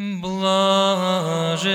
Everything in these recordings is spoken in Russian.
Blessed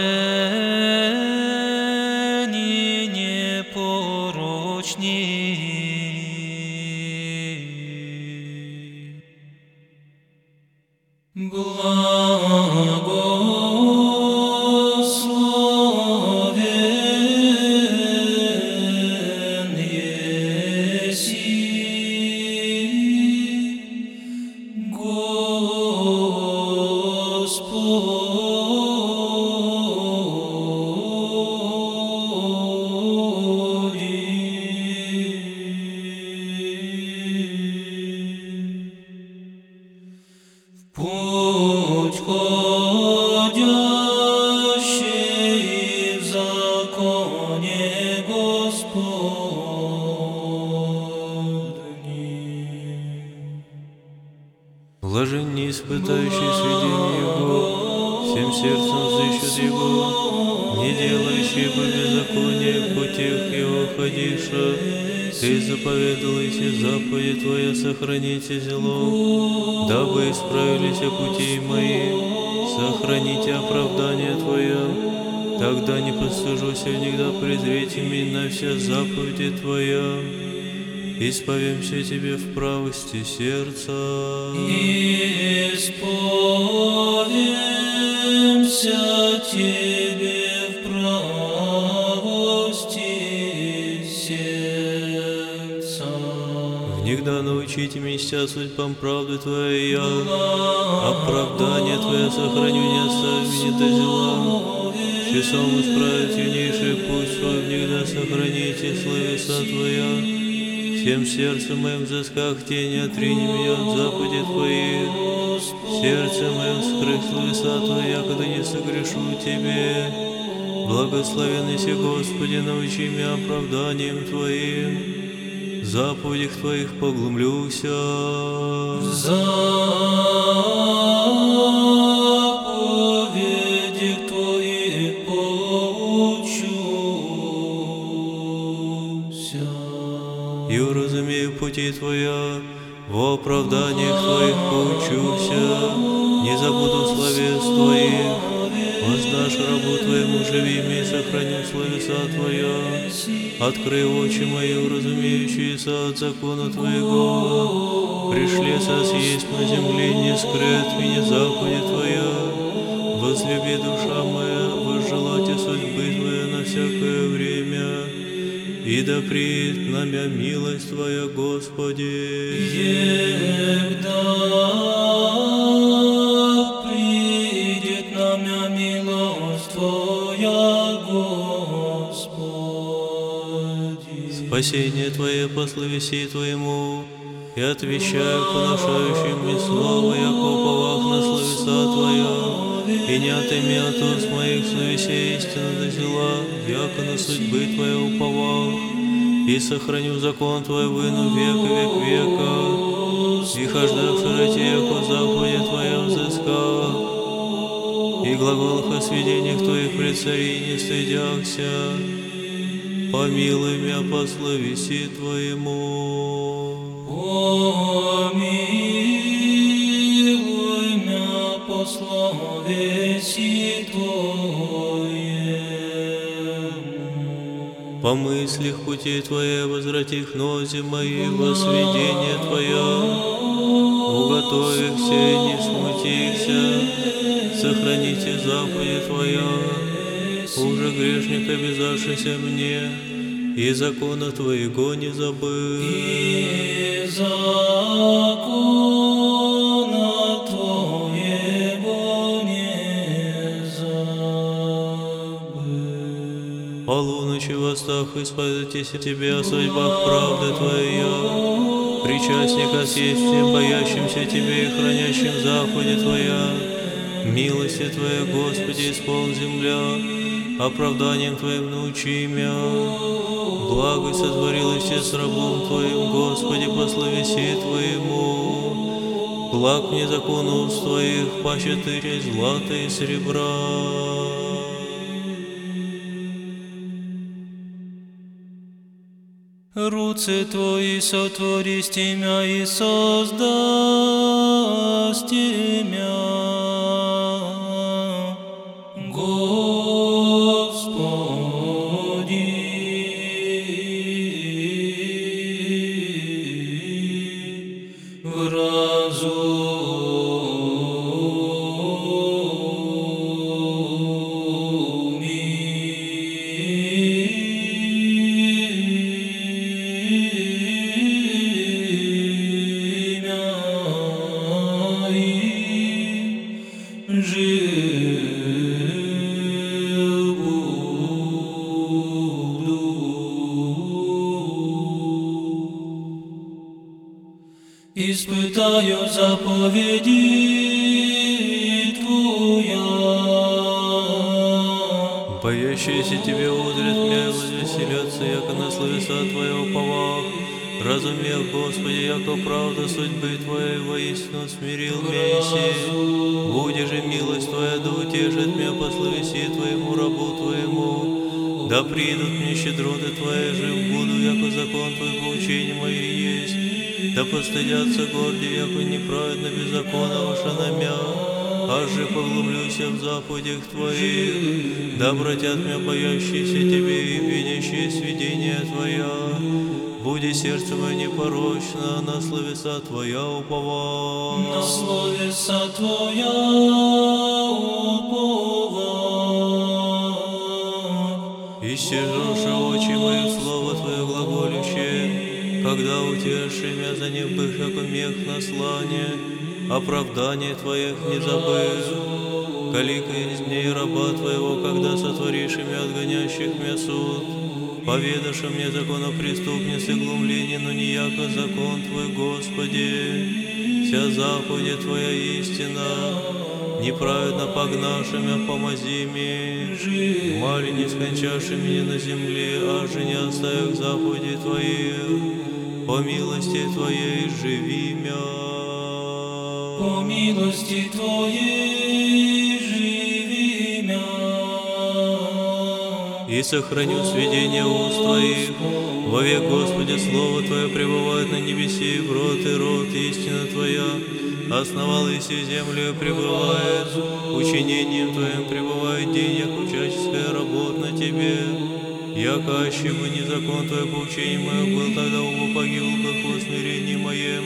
испытающий сведения Его, всем сердцем взыщут Его, не делающие по беззаконию в путях Его ходивших. Ты заповедал и заповеди Твоя сохраните зело, дабы исправились пути мои, сохраните оправдание Твое. Тогда не постыжусь никогда презреть именно все заповеди Твоя. Исповемся Тебе в правости сердца. Исповемся Тебе в правости сердца. Внегда научите меня судьбам правды Твоей, я оправдание Твое сохраню, не оставь меня до зела. Часом исправить юнейший путь свой, внегда сохраните словеса Твоя. Всем сердцем моим взысках тени отрини меня от западе Твоих. Сердце моим скрыть словеса Твоя, когда не согрешу Тебе. Благословен си, Господи, научи меня оправданием Твоим. В заповедях Твоих поглумлюся. Пути Твоя, во оправданиях Твоих поучуся, не забуду словес Твоих, воздашь рабу Твоему живими и сохраню словеса Твоя. Открой очи мои, уразумеющиеся от закона Твоего, пришли съесть на земле, не скрой от меня заповеди Твоя. Возлюби душа моя, и да приит на мя милость Твоя, Господи. Егда придет на меня милость Твоя, Господи. Спасение Твое по словеси Твоему, и отвечаю поношающим мне слово, яко уповах на отыми от уст моих словесей истину до зела, яко на судьбы Твоя уповах, и сохраню закон Твой выну век и век века, и хожда в широте, яко заповеди Твоя взыскал, и глаголах о сведениях Твоих пред цари не стыдяхся, помилуй меня по Твоему. Помилуй По мыслях пути Твоей возвратих нози мои во сведение Твое, уготових все, не смутихся, сохраните заповеди Твоя, уже грешник обязавшийся мне, и закона Твоего не забыл. И закона Восстав, исповедайтесь Тебе о судьбах правды Твоя. Причастника съесть всем боящимся Тебе и хранящим заповеди Твоя. Милости Твоя, Господи, исполн земля, оправданием Твоим научи меня. Благо сотворилось все с рабом Твоим, Господи, по словеси Твоему. Благ мне закон Твоих, паче тысяч злата и серебра. Руцы Твои сотворись тебя и создасть тебя. Испытаю заповеди Твоя. Боящиеся Тебе узрят меня возвеселятся, яко на словеса Твоя уповах. Разумев, Господи, яко правда судьбы Твоей воистину смирил меня иси. Буде же милость Твоя, да утешит меня по словеси Твоему рабу Твоему. Да придут мне щедроты Твои, жив буду, яко закон Твой поучение мое есть. Да постыдятся горди, яко неправедно беззаконного шанамя. Аж же поглублюся в заповедях Твоих, да обратят меня боящиеся Тебе и видящие сведения Твоя. Буди сердце мое непорочно, на словеса Твоя На уповал. словеса Твоя упова. И стяжавши когда утеши меня за бых, яко мех на слане, оправдание Твоих не забыл. Калика из дней раба Твоего, когда сотворишь имя отгонящих меня суд, поведашь мне законопреступницы глумление, но не яко закон Твой, Господи. Вся заповедь Твоя истина, неправедно погнавшими помози ми, мали не скончавши меня на земле, а же не оставив заповеди Твоих, по милости Твоей живи По мя. милости Твоей живи мя. И сохраню сведения уст Твоих, вовек, Господи, Слово Твое пребывает на небесе, в рот и рот истина Твоя, основал и всю землю и пребывает, учинением Твоим пребывает день, як учаческая работа на Тебе. Яко аще бы не закон Твой по учению мое был, тогда оба погибл бы по смирении моем.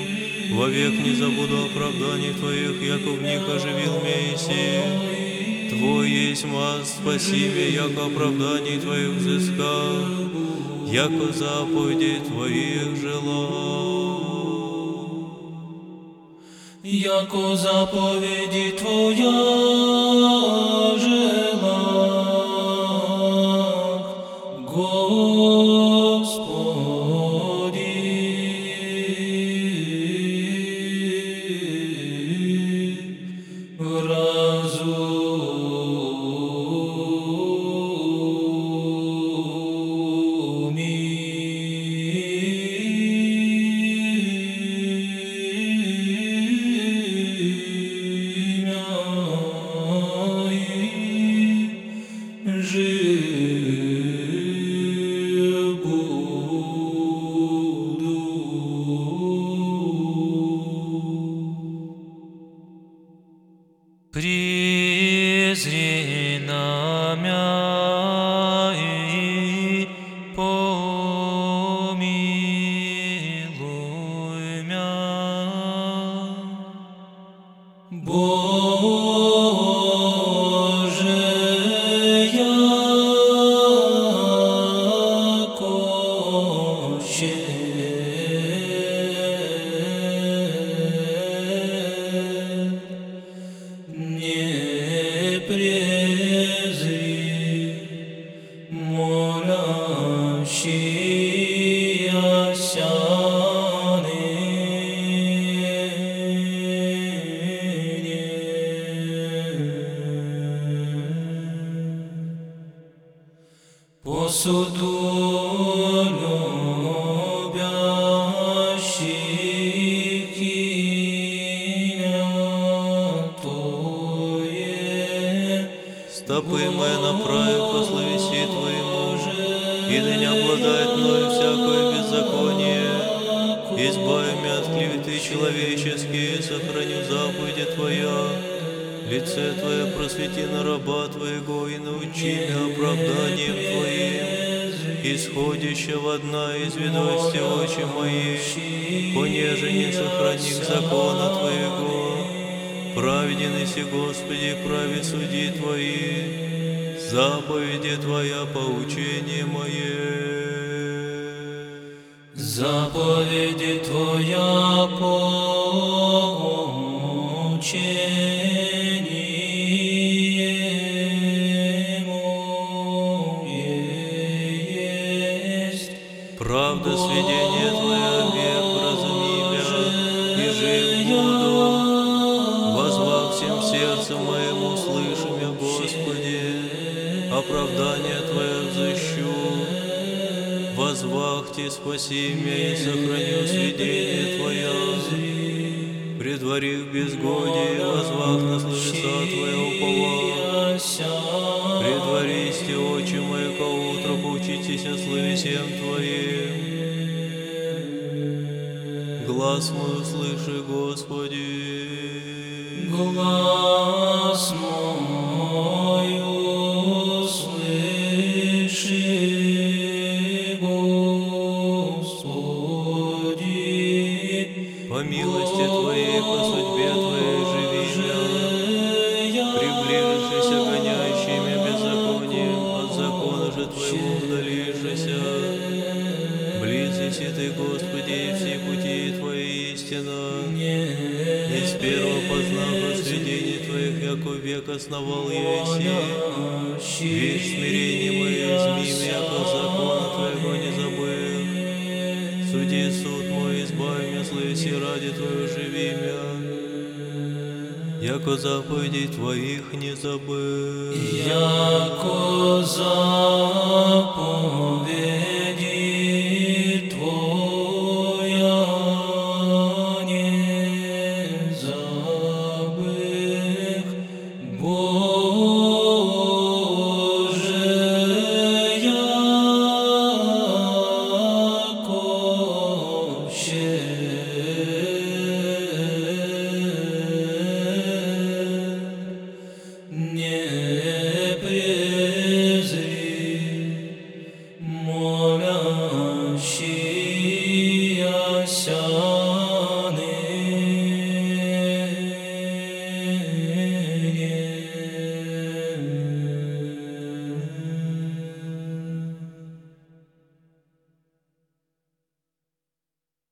Вовек не забуду оправданий Твоих, яко в них оживил Мессия. Твой есть маз, спаси меня, яко оправданий Твоих взыскал, яко заповедей Твоих желал. Яко заповеди Твоя жила, Господи, Стопы мои направив по словеси Твоему, и да не обладает мною всякое беззаконие. Избави меня от клеветы человеческие, сохраню заповеди Твоя. Лице Твое просвети на раба Твоего и научи меня оправданием Твоим. Исходящего одна из ведомости очи мои, понеже не сохрани закона Твоего. Праведен си, Господи, праве суди Твои, заповеди Твоя поучение мое. Заповеди Твоя поучение мое. Правда свидетель. Спаси меня и сохраню сведение Твое. Предвари в безгодие, возвах на словеса Твое уповал. Предваристи очи мои ко утру, поучитесь о словесем Твоим. Глаз мой услыши, Господи. Глаз век основал я си. Весь смирение мое изми меня, яко закона Твоего не забыл. Суди суд мой, избави меня, слыси ради Твоего живи меня. Яко заповедей Твоих не забыл. яко за nie